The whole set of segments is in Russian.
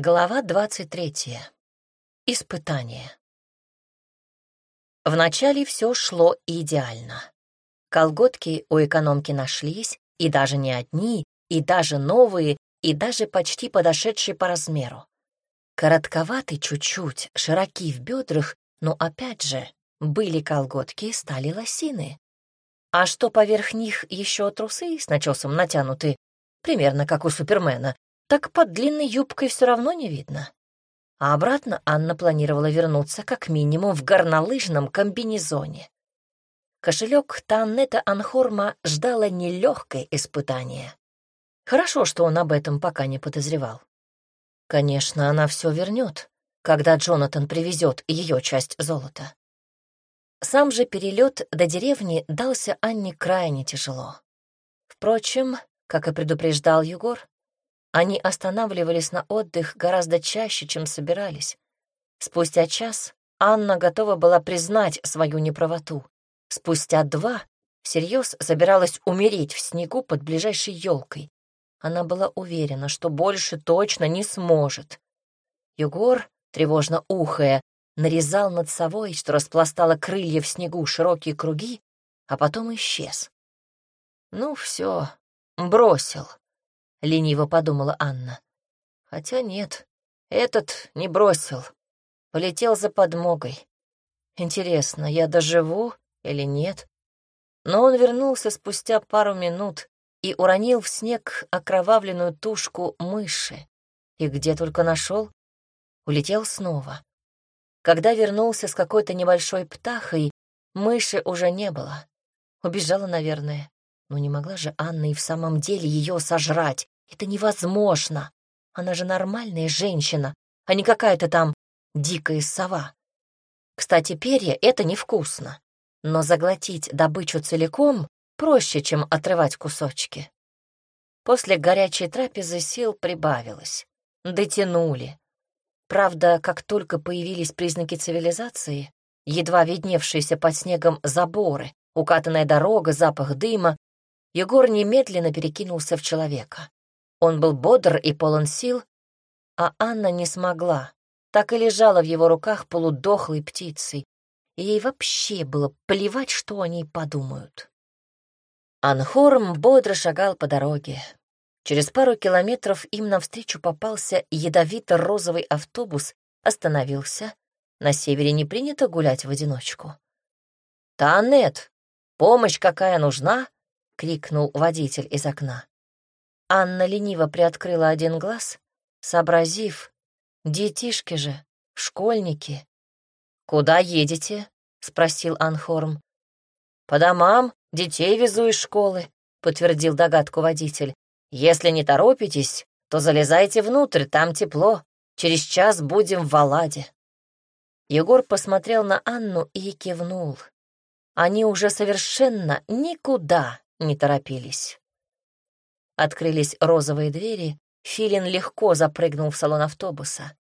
Глава 23. Испытание. Вначале все шло идеально. Колготки у экономки нашлись, и даже не одни, и даже новые, и даже почти подошедшие по размеру. Коротковаты чуть-чуть, широки в бедрах, но опять же, были колготки, стали лосины. А что поверх них еще трусы с начесом натянуты, примерно как у Супермена, так под длинной юбкой все равно не видно. А обратно Анна планировала вернуться как минимум в горнолыжном комбинезоне. Кошелек Таннета Анхорма ждало нелегкое испытание. Хорошо, что он об этом пока не подозревал. Конечно, она все вернет, когда Джонатан привезет ее часть золота. Сам же перелет до деревни дался Анне крайне тяжело. Впрочем, как и предупреждал Егор, они останавливались на отдых гораздо чаще, чем собирались. Спустя час Анна готова была признать свою неправоту. Спустя два всерьез собиралась умереть в снегу под ближайшей елкой. Она была уверена, что больше точно не сможет. Егор, тревожно ухая, нарезал над совой, что распластала крылья в снегу широкие круги, а потом исчез. Ну все, бросил. — лениво подумала Анна. Хотя нет, этот не бросил. Полетел за подмогой. Интересно, я доживу или нет? Но он вернулся спустя пару минут и уронил в снег окровавленную тушку мыши. И где только нашел, улетел снова. Когда вернулся с какой-то небольшой птахой, мыши уже не было. Убежала, наверное. Но не могла же Анна и в самом деле ее сожрать. Это невозможно. Она же нормальная женщина, а не какая-то там дикая сова. Кстати, перья — это невкусно. Но заглотить добычу целиком проще, чем отрывать кусочки. После горячей трапезы сил прибавилось. Дотянули. Правда, как только появились признаки цивилизации, едва видневшиеся под снегом заборы, укатанная дорога, запах дыма, Егор немедленно перекинулся в человека. Он был бодр и полон сил, а Анна не смогла, так и лежала в его руках полудохлой птицей, и ей вообще было плевать, что они подумают. Анхорм бодро шагал по дороге. Через пару километров им навстречу попался ядовито-розовый автобус, остановился. На севере не принято гулять в одиночку. «Танет, помощь какая нужна?» — крикнул водитель из окна. Анна лениво приоткрыла один глаз, сообразив, детишки же, школьники. «Куда едете?» — спросил Анхорм. «По домам, детей везу из школы», — подтвердил догадку водитель. «Если не торопитесь, то залезайте внутрь, там тепло. Через час будем в Валаде». Егор посмотрел на Анну и кивнул. Они уже совершенно никуда не торопились. Открылись розовые двери, Филин легко запрыгнул в салон автобуса.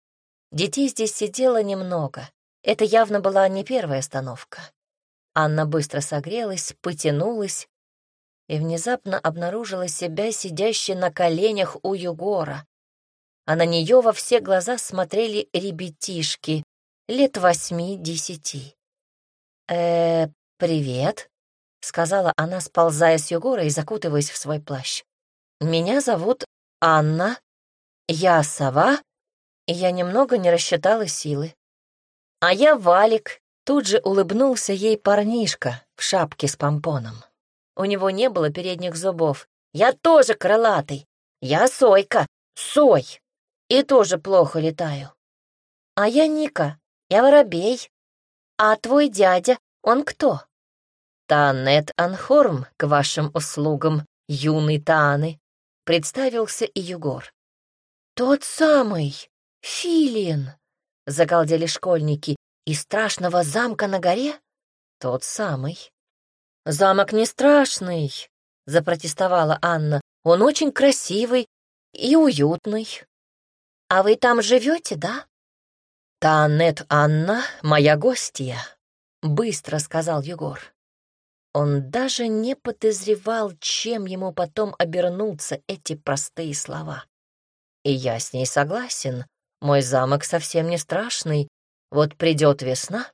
Детей здесь сидело немного. Это явно была не первая остановка. Анна быстро согрелась, потянулась и внезапно обнаружила себя сидящей на коленях у Югора. А на нее во все глаза смотрели ребятишки лет восьми-десяти. «Э, привет», — сказала она, сползая с Югора и закутываясь в свой плащ. «Меня зовут Анна, я сова, и я немного не рассчитала силы. А я Валик», — тут же улыбнулся ей парнишка в шапке с помпоном. У него не было передних зубов. «Я тоже крылатый. Я Сойка, Сой, и тоже плохо летаю. А я Ника, я воробей. А твой дядя, он кто?» «Танет Анхорм к вашим услугам, юный Таны», Представился и Егор. «Тот самый! Филин!» — загалдели школьники. «Из страшного замка на горе?» «Тот самый». «Замок не страшный», — запротестовала Анна. «Он очень красивый и уютный». «А вы там живете, да?» «Танет Анна, моя гостья», — быстро сказал Егор. Он даже не подозревал, чем ему потом обернутся эти простые слова. И я с ней согласен. Мой замок совсем не страшный. Вот придет весна,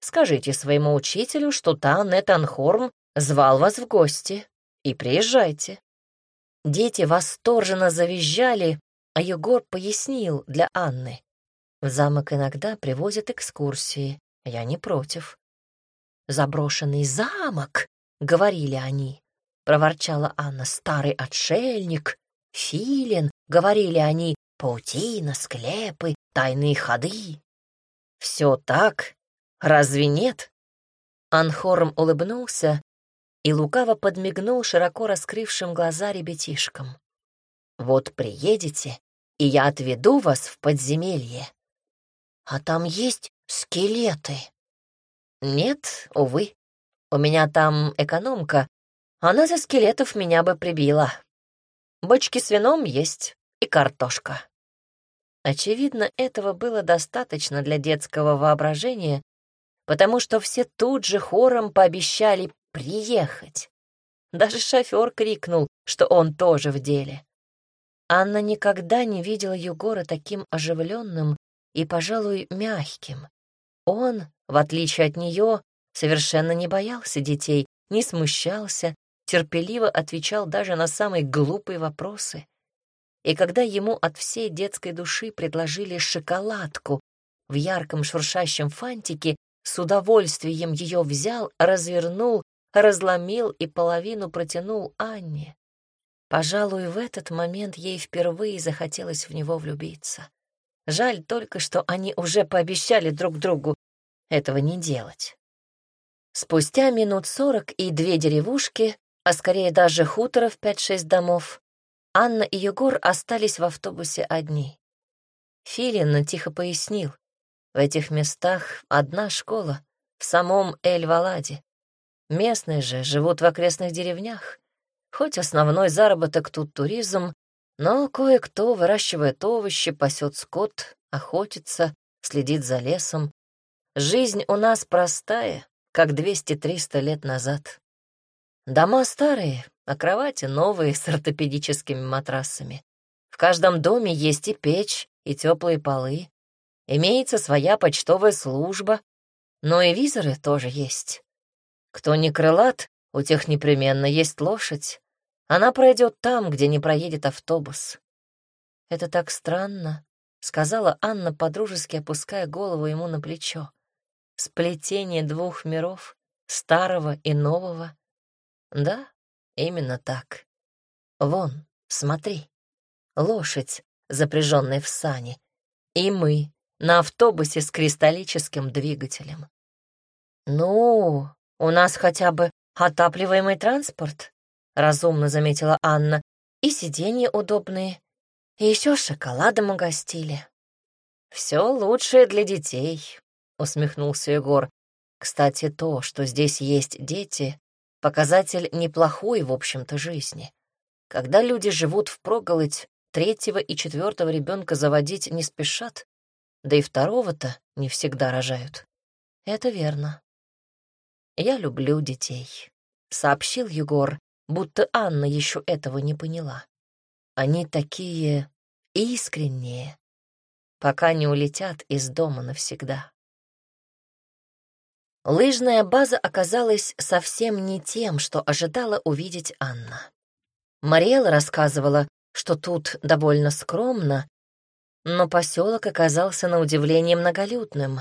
скажите своему учителю, что Тан Этанхорм звал вас в гости, и приезжайте». Дети восторженно завизжали, а Егор пояснил для Анны. В замок иногда привозят экскурсии, я не против. «Заброшенный замок», — говорили они, — проворчала Анна, — «старый отшельник, филин», — говорили они, — «паутина, склепы, тайные ходы». «Все так? Разве нет?» Анхорм улыбнулся и лукаво подмигнул широко раскрывшим глаза ребятишкам. «Вот приедете, и я отведу вас в подземелье. А там есть скелеты?» «Нет, увы. У меня там экономка. Она за скелетов меня бы прибила. Бочки с вином есть и картошка». Очевидно, этого было достаточно для детского воображения, потому что все тут же хором пообещали приехать. Даже шофер крикнул, что он тоже в деле. Анна никогда не видела Егора таким оживленным и, пожалуй, мягким. Он, в отличие от нее, совершенно не боялся детей, не смущался, терпеливо отвечал даже на самые глупые вопросы. И когда ему от всей детской души предложили шоколадку в ярком шуршащем фантике, с удовольствием ее взял, развернул, разломил и половину протянул Анне. Пожалуй, в этот момент ей впервые захотелось в него влюбиться. Жаль только, что они уже пообещали друг другу этого не делать. Спустя минут сорок и две деревушки, а скорее даже хуторов пять-шесть домов, Анна и Егор остались в автобусе одни. Филин тихо пояснил, в этих местах одна школа, в самом Эль-Валаде. Местные же живут в окрестных деревнях. Хоть основной заработок тут туризм, но кое-кто выращивает овощи, пасет скот, охотится, следит за лесом. Жизнь у нас простая, как 200-300 лет назад. Дома старые, а кровати новые с ортопедическими матрасами. В каждом доме есть и печь, и теплые полы. Имеется своя почтовая служба, но и визоры тоже есть. Кто не крылат, у тех непременно есть лошадь. Она пройдет там, где не проедет автобус. Это так странно, — сказала Анна, подружески опуская голову ему на плечо. Сплетение двух миров, старого и нового. Да, именно так. Вон, смотри. Лошадь, запряженная в сани. И мы на автобусе с кристаллическим двигателем. Ну, у нас хотя бы отапливаемый транспорт, разумно заметила Анна, и сиденья удобные, и еще шоколадом угостили. Все лучшее для детей, усмехнулся Егор. Кстати, то, что здесь есть дети, показатель неплохой, в общем-то, жизни. Когда люди живут в впроголодь, третьего и четвертого ребенка заводить не спешат, да и второго-то не всегда рожают. Это верно. «Я люблю детей», — сообщил Егор, будто Анна еще этого не поняла. «Они такие искренние, пока не улетят из дома навсегда». Лыжная база оказалась совсем не тем, что ожидала увидеть Анна. Мариэла рассказывала, что тут довольно скромно, но поселок оказался на удивление многолюдным.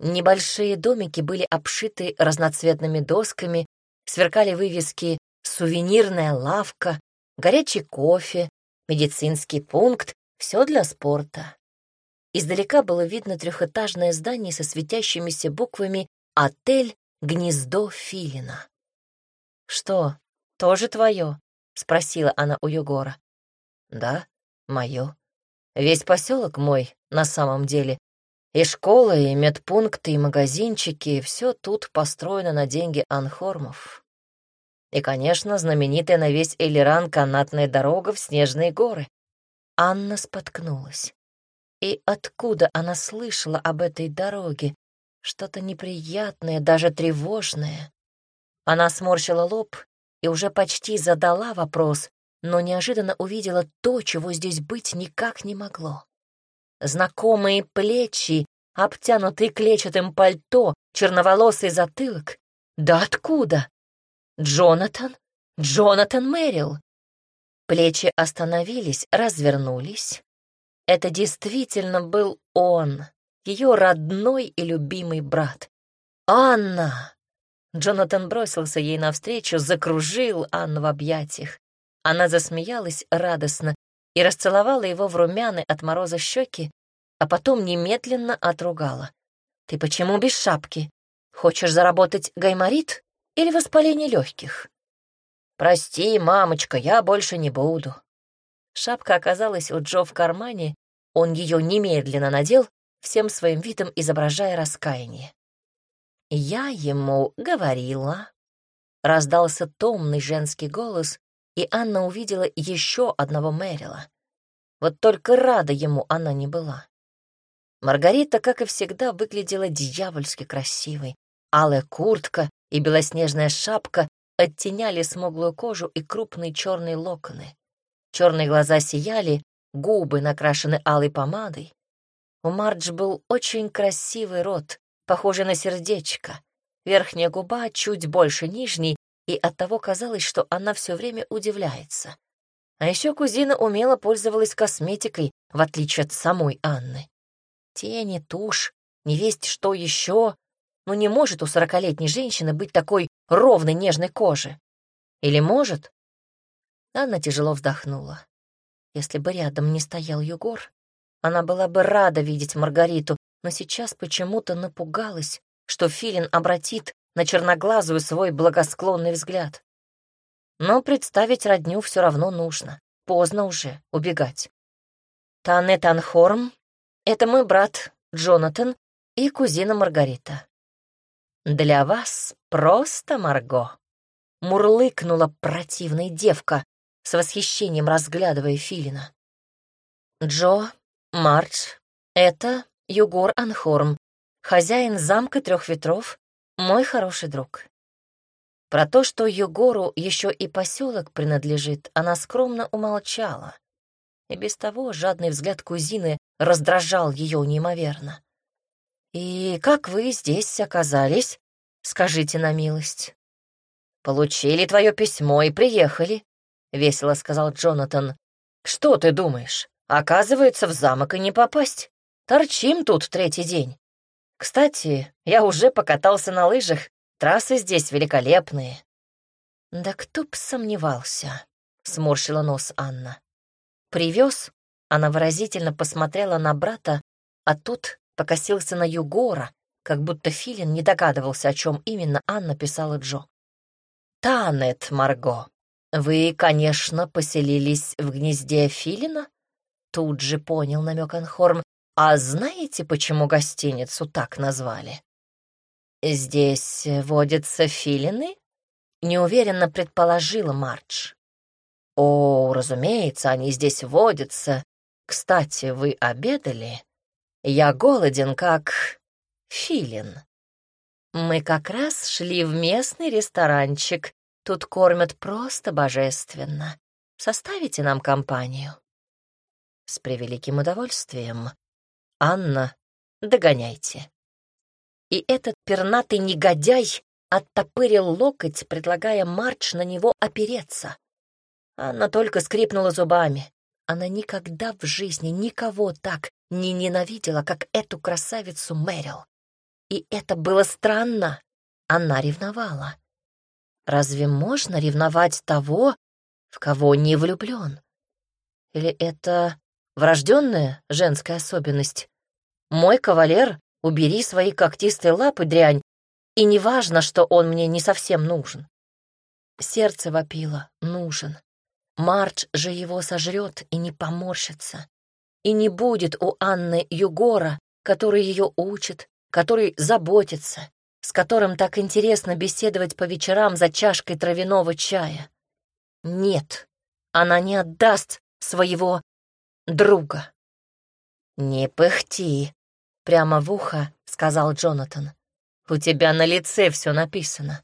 Небольшие домики были обшиты разноцветными досками, сверкали вывески «Сувенирная лавка», «Горячий кофе», «Медицинский пункт», все для спорта. Издалека было видно трехэтажное здание со светящимися буквами «Отель Гнездо Филина». «Что, тоже твое?» — спросила она у Егора. «Да, мое. Весь поселок мой на самом деле, и школа, и медпункты, и магазинчики — все тут построено на деньги анхормов. И, конечно, знаменитая на весь Элиран канатная дорога в снежные горы. Анна споткнулась. И откуда она слышала об этой дороге? Что-то неприятное, даже тревожное. Она сморщила лоб и уже почти задала вопрос, но неожиданно увидела то, чего здесь быть никак не могло. знакомые плечи, обтянутый клетчатым пальто, черноволосый затылок. Да откуда? Джонатан? Джонатан Мэрил. Плечи остановились, развернулись. Это действительно был он, ее родной и любимый брат. «Анна!» Джонатан бросился ей навстречу, закружил Анну в объятиях. Она засмеялась радостно и расцеловала его в румяны от мороза щеки, а потом немедленно отругала. «Ты почему без шапки? Хочешь заработать гайморит или воспаление легких?» «Прости, мамочка, я больше не буду». Шапка оказалась у Джо в кармане, он ее немедленно надел, всем своим видом изображая раскаяние. «Я ему говорила», — раздался томный женский голос, и Анна увидела еще одного Мэрила. Вот только рада ему она не была. Маргарита, как и всегда, выглядела дьявольски красивой. Алая куртка и белоснежная шапка оттеняли смуглую кожу и крупные черные локоны. Черные глаза сияли, губы накрашены алой помадой. У Мардж был очень красивый рот, похожий на сердечко. Верхняя губа чуть больше нижней, и оттого казалось, что она все время удивляется. А еще кузина умело пользовалась косметикой, в отличие от самой Анны. Тени, тушь, невесть что еще. Но не может у сорокалетней женщины быть такой ровной нежной кожи. Или может? Анна тяжело вздохнула. Если бы рядом не стоял Югор, она была бы рада видеть Маргариту, но сейчас почему-то напугалась, что Филин обратит на черноглазую свой благосклонный взгляд. Но представить родню все равно нужно. Поздно уже убегать. Танет Анхорм — это мой брат Джонатан и кузина Маргарита. Для вас просто Марго. Мурлыкнула противная девка, с восхищением разглядывая Филина. Джо, Мардж, это Югор Анхорм, хозяин замка трех ветров, мой хороший друг. Про то, что Югору еще и поселок принадлежит, она скромно умолчала. И без того жадный взгляд кузины раздражал ее неимоверно. «И как вы здесь оказались? Скажите на милость». «Получили твое письмо и приехали», — весело сказал Джонатан. «Что ты думаешь? Оказывается, в замок и не попасть. Торчим тут третий день. Кстати, я уже покатался на лыжах Трассы здесь великолепные». «Да кто б сомневался», — сморщила нос Анна. «Привез?» — она выразительно посмотрела на брата, а тот покосился на Югора, как будто Филин не догадывался, о чем именно Анна писала Джо. «Танет, Марго, вы, конечно, поселились в гнезде Филина?» Тут же понял намек Анхорм. «А знаете, почему гостиницу так назвали?» «Здесь водятся филины?» — неуверенно предположила Мардж. «О, разумеется, они здесь водятся. Кстати, вы обедали? Я голоден, как филин». Мы как раз шли в местный ресторанчик. Тут кормят просто божественно. Составите нам компанию?» «С превеликим удовольствием. Анна, догоняйте» и этот пернатый негодяй оттопырил локоть, предлагая Марч на него опереться. Она только скрипнула зубами. Она никогда в жизни никого так не ненавидела, как эту красавицу Мэрил. И это было странно. Она ревновала. Разве можно ревновать того, в кого не влюблен? Или это врожденная женская особенность? Мой кавалер Убери свои когтистые лапы, дрянь, и неважно, что он мне не совсем нужен. Сердце вопило, нужен. Мардж же его сожрет и не поморщится. И не будет у Анны Югора, который ее учит, который заботится, с которым так интересно беседовать по вечерам за чашкой травяного чая. Нет, она не отдаст своего друга. «Не пыхти», Прямо в ухо сказал Джонатан. «У тебя на лице все написано».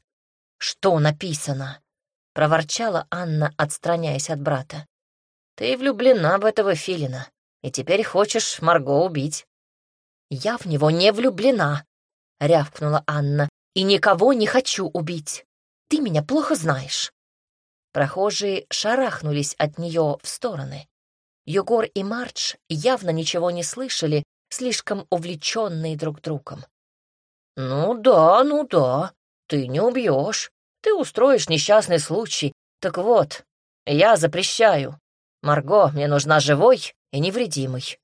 «Что написано?» — проворчала Анна, отстраняясь от брата. «Ты влюблена в этого филина. и теперь хочешь Марго убить». «Я в него не влюблена», — рявкнула Анна, «и никого не хочу убить. Ты меня плохо знаешь». Прохожие шарахнулись от нее в стороны. Югор и Мардж явно ничего не слышали, слишком увлеченные друг другом. «Ну да, ну да, ты не убьешь. Ты устроишь несчастный случай. Так вот, я запрещаю. Марго, мне нужна живой и невредимой».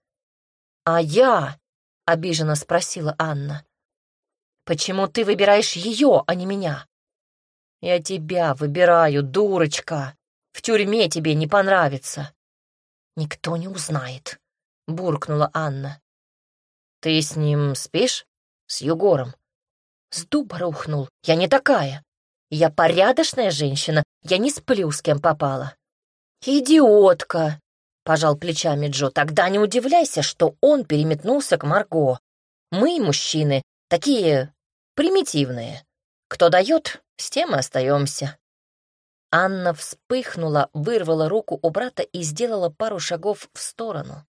«А я?» — обиженно спросила Анна. «Почему ты выбираешь ее, а не меня?» «Я тебя выбираю, дурочка. В тюрьме тебе не понравится». «Никто не узнает», — буркнула Анна. «Ты с ним спишь? С Егором?» С дуба рухнул. «Я не такая. Я порядочная женщина. Я не сплю, с кем попала». «Идиотка!» — пожал плечами Джо. «Тогда не удивляйся, что он переметнулся к Марго. Мы, мужчины, такие примитивные. Кто дает, с тем и остаемся. Анна вспыхнула, вырвала руку у брата и сделала пару шагов в сторону.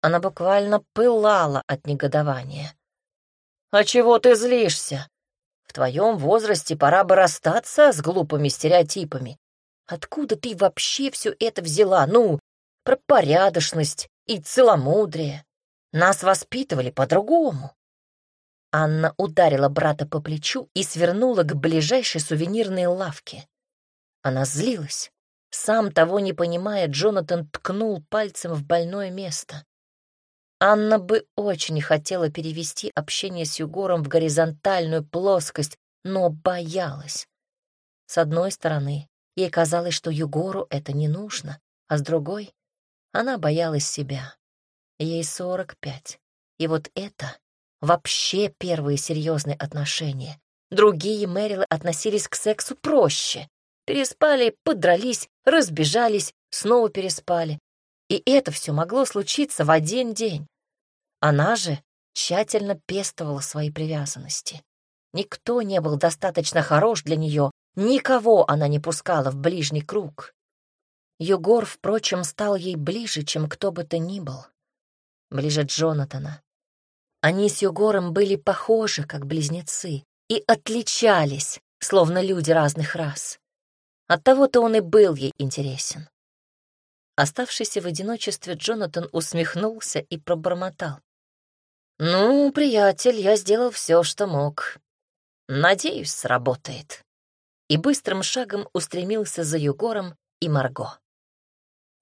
Она буквально пылала от негодования. «А чего ты злишься? В твоем возрасте пора бы расстаться с глупыми стереотипами. Откуда ты вообще все это взяла? Ну, про порядочность и целомудрие. Нас воспитывали по-другому». Анна ударила брата по плечу и свернула к ближайшей сувенирной лавке. Она злилась. Сам того не понимая, Джонатан ткнул пальцем в больное место. Анна бы очень хотела перевести общение с Югором в горизонтальную плоскость, но боялась. С одной стороны, ей казалось, что Югору это не нужно, а с другой — она боялась себя. Ей сорок пять, и вот это вообще первые серьезные отношения. Другие Мэрилы относились к сексу проще. Переспали, подрались, разбежались, снова переспали. И это все могло случиться в один день. Она же тщательно пестовала свои привязанности. Никто не был достаточно хорош для нее, никого она не пускала в ближний круг. Югор, впрочем, стал ей ближе, чем кто бы то ни был. Ближе Джонатана, они с Югором были похожи, как близнецы, и отличались, словно люди разных рас. Оттого-то он и был ей интересен. Оставшийся в одиночестве, Джонатан усмехнулся и пробормотал. «Ну, приятель, я сделал все, что мог. Надеюсь, сработает». И быстрым шагом устремился за Югором и Марго.